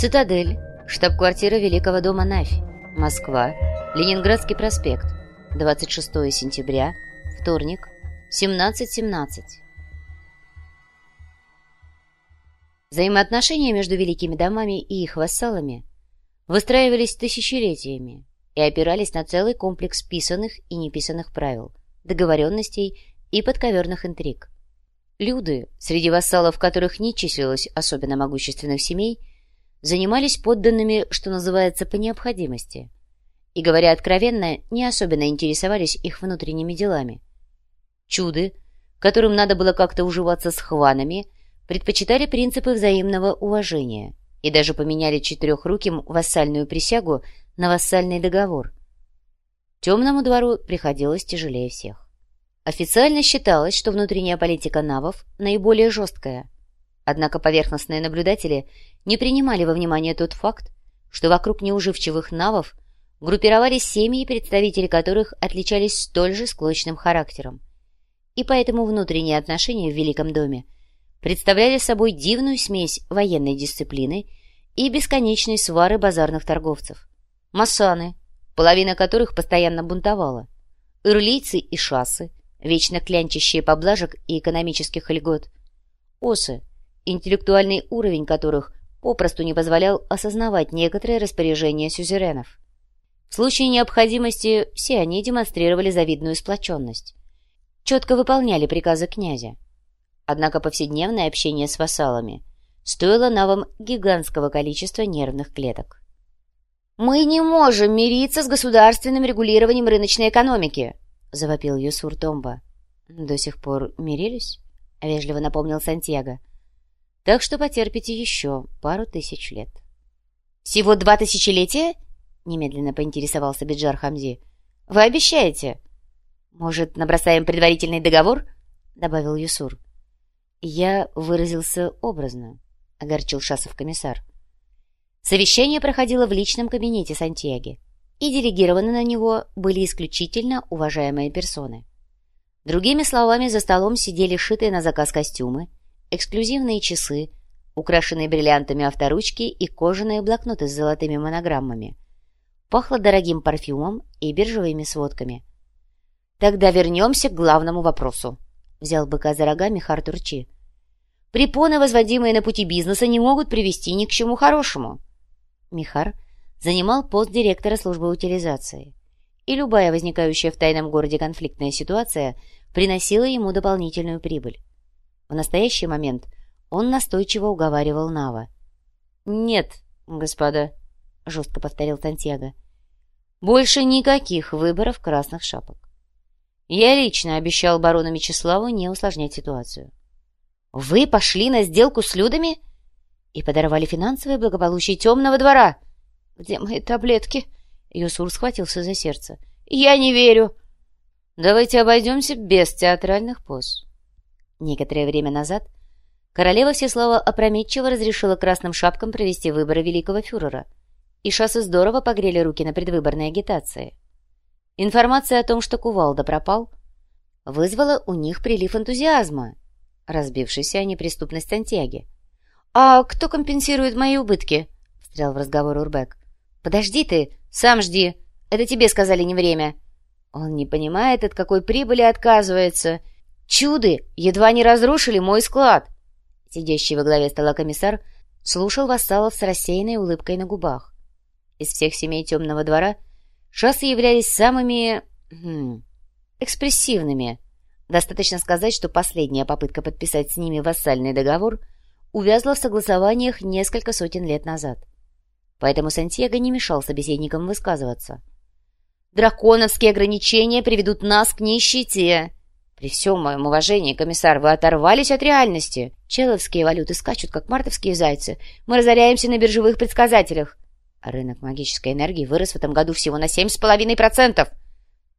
Цитадель, штаб-квартира Великого дома Навь, Москва, Ленинградский проспект, 26 сентября, вторник, 17.17. Взаимоотношения между великими домами и их вассалами выстраивались тысячелетиями и опирались на целый комплекс писанных и неписанных правил, договоренностей и подковерных интриг. Люды, среди вассалов которых не числилось особенно могущественных семей, занимались подданными, что называется, по необходимости. И, говоря откровенно, не особенно интересовались их внутренними делами. Чуды, которым надо было как-то уживаться с хванами, предпочитали принципы взаимного уважения и даже поменяли четырехруким вассальную присягу на вассальный договор. Темному двору приходилось тяжелее всех. Официально считалось, что внутренняя политика навов наиболее жесткая. Однако поверхностные наблюдатели не принимали во внимание тот факт, что вокруг неуживчивых навов группировались семьи, представители которых отличались столь же склочным характером. И поэтому внутренние отношения в Великом доме представляли собой дивную смесь военной дисциплины и бесконечной свары базарных торговцев. Масаны, половина которых постоянно бунтовала, ирлийцы и шассы, вечно клянчащие поблажек и экономических льгот, осы, интеллектуальный уровень которых попросту не позволял осознавать некоторые распоряжения сюзеренов. В случае необходимости все они демонстрировали завидную сплоченность. Четко выполняли приказы князя. Однако повседневное общение с вассалами стоило навам гигантского количества нервных клеток. «Мы не можем мириться с государственным регулированием рыночной экономики!» — завопил Юсур Томба. «До сих пор мирились?» — вежливо напомнил Сантьяго. Так что потерпите еще пару тысяч лет. «Всего два тысячелетия?» — немедленно поинтересовался Биджар Хамзи. «Вы обещаете?» «Может, набросаем предварительный договор?» — добавил Юсур. «Я выразился образно», — огорчил Шасов комиссар. Совещание проходило в личном кабинете Сантьяги, и делегированы на него были исключительно уважаемые персоны. Другими словами, за столом сидели шитые на заказ костюмы, эксклюзивные часы, украшенные бриллиантами авторучки и кожаные блокноты с золотыми монограммами. Пахло дорогим парфюмом и биржевыми сводками. «Тогда вернемся к главному вопросу», — взял быка за рога Михар Турчи. «Препоны, возводимые на пути бизнеса, не могут привести ни к чему хорошему». Михар занимал пост директора службы утилизации, и любая возникающая в тайном городе конфликтная ситуация приносила ему дополнительную прибыль. В настоящий момент он настойчиво уговаривал Нава. «Нет, господа», — жестко повторил Сантьяго, — «больше никаких выборов красных шапок. Я лично обещал барону Мечиславу не усложнять ситуацию». «Вы пошли на сделку с людами и подорвали финансовое благополучие темного двора?» «Где мои таблетки?» Юсур схватился за сердце. «Я не верю!» «Давайте обойдемся без театральных поз», Некоторое время назад королева Всеслава опрометчиво разрешила красным шапкам провести выборы великого фюрера, и шассы здорово погрели руки на предвыборной агитации. Информация о том, что Кувалда пропал, вызвала у них прилив энтузиазма, разбившийся о неприступность Сантьяги. «А кто компенсирует мои убытки?» — встрял в разговор Урбек. «Подожди ты, сам жди. Это тебе сказали не время». Он не понимает, от какой прибыли отказывается, Чуды едва не разрушили мой склад!» Сидящий во главе стола комиссар слушал вассалов с рассеянной улыбкой на губах. Из всех семей темного двора шассы являлись самыми... Хм, экспрессивными. Достаточно сказать, что последняя попытка подписать с ними вассальный договор увязла в согласованиях несколько сотен лет назад. Поэтому Сантьяго не мешал собеседникам высказываться. «Драконовские ограничения приведут нас к нищете!» При всем моем уважении, комиссар, вы оторвались от реальности. Человские валюты скачут, как мартовские зайцы. Мы разоряемся на биржевых предсказателях. Рынок магической энергии вырос в этом году всего на семь с половиной процентов.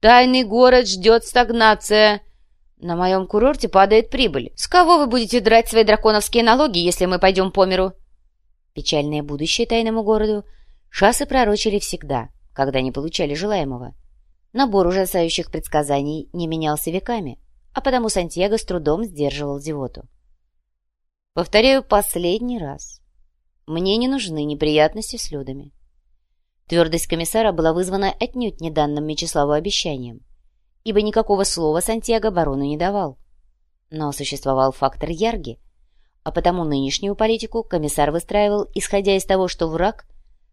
Тайный город ждет стагнация. На моем курорте падает прибыль. С кого вы будете драть свои драконовские налоги, если мы пойдем по миру? Печальное будущее тайному городу шассы пророчили всегда, когда не получали желаемого. Набор ужасающих предсказаний не менялся веками а потому Сантьяго с трудом сдерживал зевоту. Повторяю последний раз. Мне не нужны неприятности с людами. Твердость комиссара была вызвана отнюдь не данным Мечиславу обещанием, ибо никакого слова Сантьяго барону не давал. Но существовал фактор Ярги, а потому нынешнюю политику комиссар выстраивал, исходя из того, что враг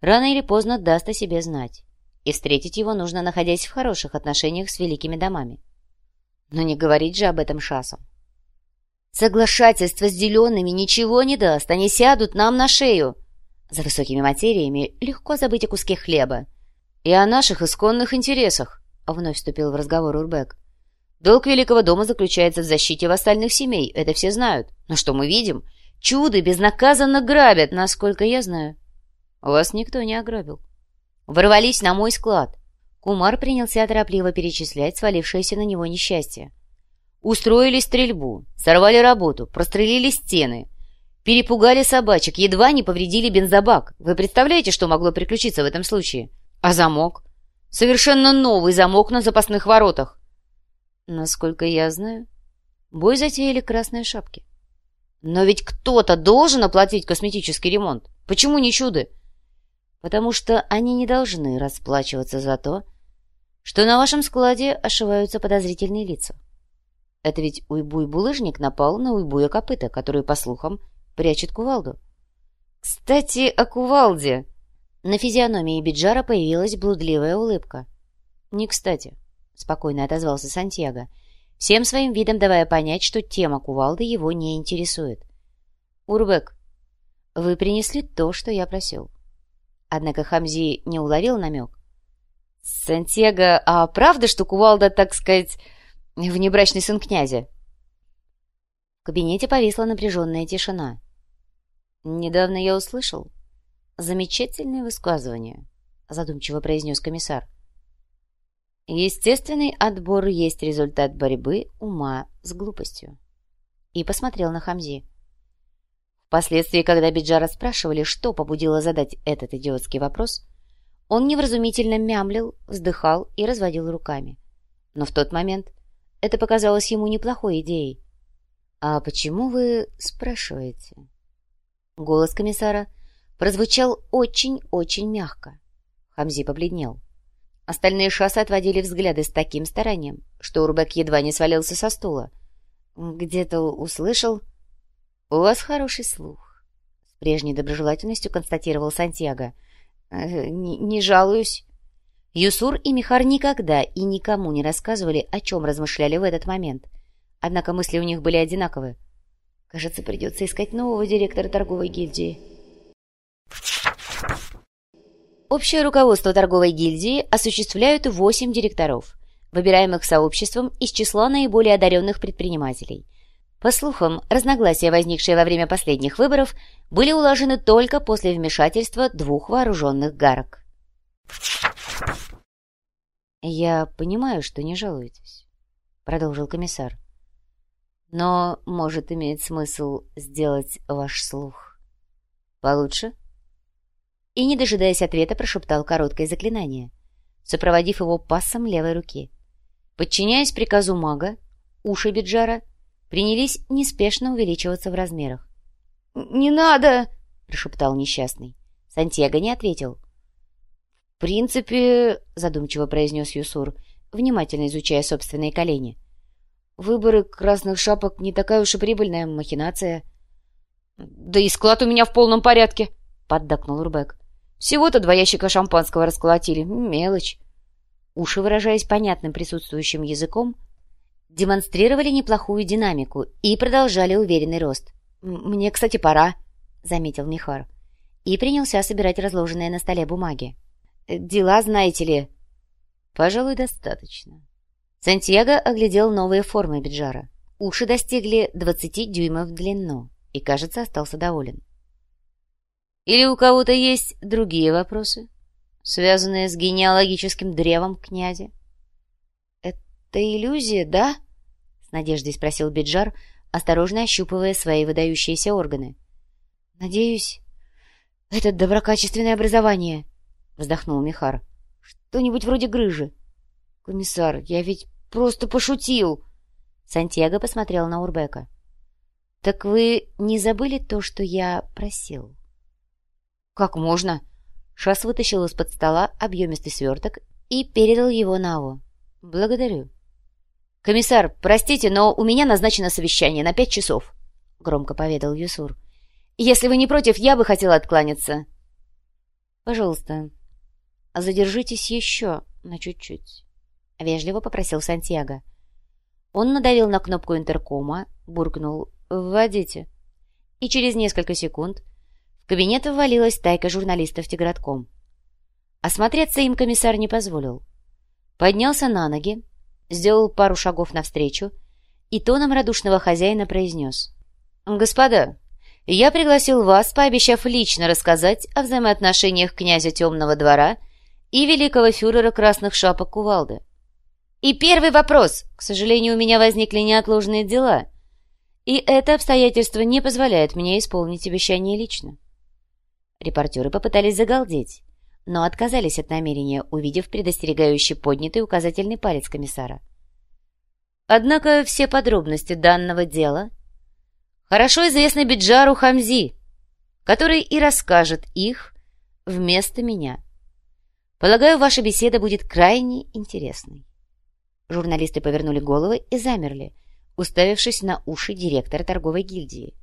рано или поздно даст о себе знать, и встретить его нужно, находясь в хороших отношениях с великими домами. Но не говорить же об этом шасом. Соглашательство с зелеными ничего не даст, они сядут нам на шею. За высокими материями легко забыть о куске хлеба. И о наших исконных интересах, — вновь вступил в разговор Урбек. Долг Великого дома заключается в защите вассальных семей, это все знают. Но что мы видим? Чуды безнаказанно грабят, насколько я знаю. Вас никто не ограбил. Ворвались на мой склад. Кумар принялся торопливо перечислять свалившееся на него несчастье. Устроили стрельбу, сорвали работу, прострелили стены, перепугали собачек, едва не повредили бензобак. Вы представляете, что могло приключиться в этом случае? А замок? Совершенно новый замок на запасных воротах. Насколько я знаю, бой затеяли красные шапки. Но ведь кто-то должен оплатить косметический ремонт. Почему не чуды? Потому что они не должны расплачиваться за то, что на вашем складе ошиваются подозрительные лица. Это ведь уйбуй-булыжник напал на уйбуя копыта, который, по слухам, прячет кувалду. Кстати, о кувалде. На физиономии Биджара появилась блудливая улыбка. Не кстати, спокойно отозвался Сантьяго, всем своим видом давая понять, что тема кувалды его не интересует. Урбек, вы принесли то, что я просил. Однако Хамзи не уловил намек. Сантьяго, а правда, что кувалда, так сказать, внебрачный сын князя. В кабинете повисла напряженная тишина. «Недавно я услышал замечательное высказывание», — задумчиво произнес комиссар. «Естественный отбор есть результат борьбы ума с глупостью». И посмотрел на Хамзи. Впоследствии, когда Биджара спрашивали, что побудило задать этот идиотский вопрос, он невразумительно мямлил, вздыхал и разводил руками. Но в тот момент это показалось ему неплохой идеей. «А почему вы спрашиваете?» Голос комиссара прозвучал очень-очень мягко. Хамзи побледнел. Остальные шассы отводили взгляды с таким старанием, что Урбек едва не свалился со стула. «Где-то услышал...» «У вас хороший слух», — с прежней доброжелательностью констатировал Сантьяго. «Э, «Не, не жалуюсь». Юсур и Михар никогда и никому не рассказывали, о чем размышляли в этот момент. Однако мысли у них были одинаковые. Кажется, придется искать нового директора торговой гильдии. Общее руководство торговой гильдии осуществляют восемь директоров, выбираемых сообществом из числа наиболее одаренных предпринимателей. По слухам, разногласия, возникшие во время последних выборов, были улажены только после вмешательства двух вооруженных гарок. «Я понимаю, что не жалуетесь», — продолжил комиссар. «Но, может, имеет смысл сделать ваш слух получше?» И, не дожидаясь ответа, прошептал короткое заклинание, сопроводив его пассом левой руки. Подчиняясь приказу мага, уши Биджара принялись неспешно увеличиваться в размерах. «Не надо!» — прошептал несчастный. Сантьяго не ответил принципе, — задумчиво произнес Юсур, внимательно изучая собственные колени, — выборы красных шапок не такая уж и прибыльная махинация. — Да и склад у меня в полном порядке, — поддакнул Урбек. — Всего-то два ящика шампанского расколотили. Мелочь. Уши, выражаясь понятным присутствующим языком, демонстрировали неплохую динамику и продолжали уверенный рост. «Мне, кстати, пора», — заметил Михар. И принялся собирать разложенные на столе бумаги. Дела, знаете ли...» «Пожалуй, достаточно». Сантьяго оглядел новые формы Биджара. Уши достигли двадцати дюймов в длину и, кажется, остался доволен. «Или у кого-то есть другие вопросы, связанные с генеалогическим древом князя?» «Это иллюзия, да?» — надеждой спросил Биджар, осторожно ощупывая свои выдающиеся органы. «Надеюсь, это доброкачественное образование», — вздохнул Михар. «Что-нибудь вроде грыжи». «Комиссар, я ведь просто пошутил!» Сантьяго посмотрел на Урбека. «Так вы не забыли то, что я просил?» «Как можно?» Шас вытащил из-под стола объемистый сверток и передал его Наву. «Благодарю». «Комиссар, простите, но у меня назначено совещание на пять часов», — громко поведал Юсур. «Если вы не против, я бы хотела откланяться». «Пожалуйста, задержитесь еще на чуть-чуть», — вежливо попросил Сантьяго. Он надавил на кнопку интеркома, буркнул «Вводите». И через несколько секунд в кабинет ввалилась тайка журналистов тигратком. Осмотреться им комиссар не позволил. Поднялся на ноги, сделал пару шагов навстречу и тоном радушного хозяина произнес. «Господа, я пригласил вас, пообещав лично рассказать о взаимоотношениях князя Темного двора и великого фюрера Красных Шапок Кувалды. И первый вопрос. К сожалению, у меня возникли неотложные дела, и это обстоятельство не позволяет мне исполнить обещание лично. Репортеры попытались загалдеть, но отказались от намерения, увидев предостерегающий поднятый указательный палец комиссара. Однако все подробности данного дела хорошо известны Биджару Хамзи, который и расскажет их вместо меня. Полагаю, ваша беседа будет крайне интересной. Журналисты повернули головы и замерли, уставившись на уши директора торговой гильдии.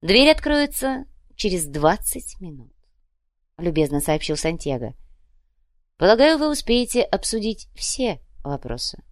Дверь откроется через двадцать минут, — любезно сообщил Сантьяго. Полагаю, вы успеете обсудить все вопросы.